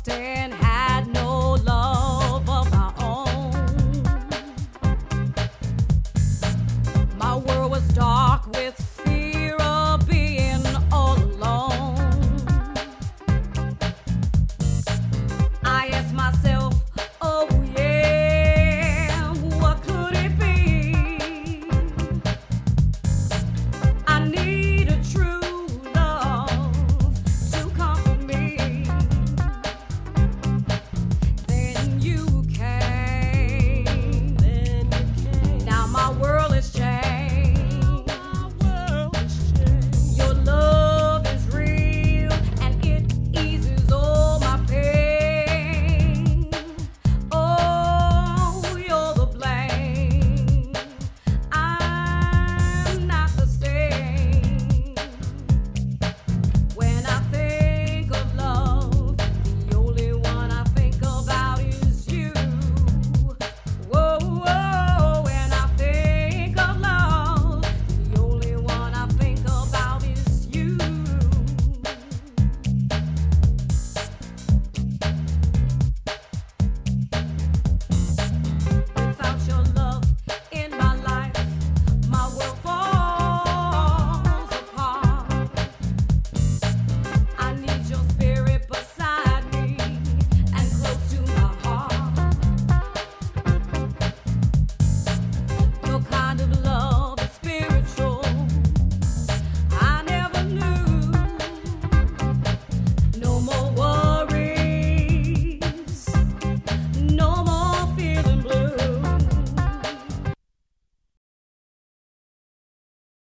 staying